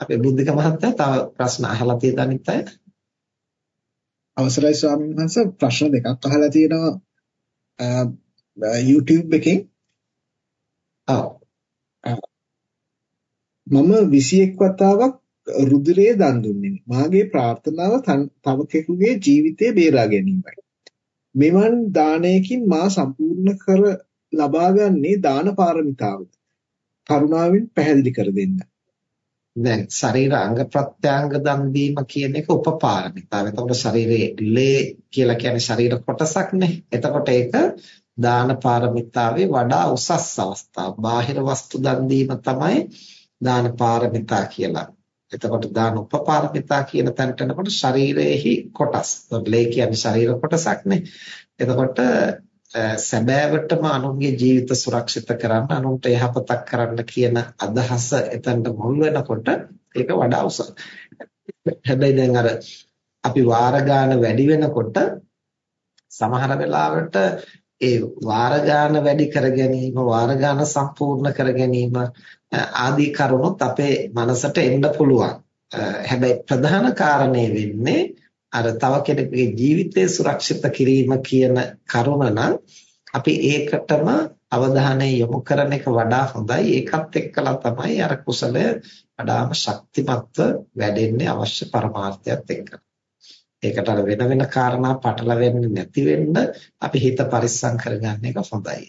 අපේ බුද්ධික මහත්තයා තව ප්‍රශ්න අහලා තියෙද අනිත් අය? අවසරයි ස්වාමීන් වහන්සේ ප්‍රශ්න දෙකක් අහලා තියෙනවා YouTube එකෙන්. ඔව්. මම 21 වතාවක් රුධිරයේ දන් දුන්නේ. මාගේ ප්‍රාර්ථනාව තව කෙනෙකුගේ ජීවිතය බේරා ගැනීමයි. මෙවන් දානයකින් මා සම්පූර්ණ කර ලබාගන්නේ දාන පාරමිතාවද? කරුණාවෙන් පැහැදිලි කර දෙන්න. දැන් ශරීර අංග ප්‍රත්‍යංග දන් දීම කියන එක උපපාරමිතාව. එතකොට ශරීරයේ ලේ කියලා කියන්නේ ශරීර කොටසක්නේ. එතකොට ඒක දාන පාරමිතාවේ වඩා උසස් අවස්ථාව. බාහිර වස්තු දන් දීම තමයි දාන පාරමිතා කියලා. එතකොට දාන උපපාරමිතා කියන තැනට එනකොට ශරීරයේහි කොටස්. ලේ කියන්නේ ශරීර කොටසක්නේ. එතකොට සැබෑවටම අනුන්ගේ ජීවිත සුරක්ෂිත කරන්න අනුන්ට යහපතක් කරන්න කියන අදහස එතනට මුල් වෙනකොට ඒක වඩා උසස්. හැබැයි දැන් අර අපි වාර වැඩි වෙනකොට සමහර වෙලාවට ඒ වාර වැඩි කර ගැනීම වාර සම්පූර්ණ කර ගැනීම ආදී කරුණොත් අපේ මනසට එන්න පුළුවන්. හැබැයි ප්‍රධාන කාරණේ වෙන්නේ අර තව කෙනෙකුගේ ජීවිතය සුරක්ෂිත කිරීම කියන කරුණ නම් අපි ඒකටම අවධානය යොමු කරන එක වඩා හොඳයි ඒකත් එක්කලා තමයි අර කුසලය වඩාම ශක්තිමත්ව වැඩෙන්නේ අවශ්‍ය පරමාර්ථයත් එක්ක. ඒකට අර වෙන වෙන කාරණා පටලවෙන්නේ නැති වෙන්න අපි හිත පරිස්සම් කරගන්න එක හොඳයි.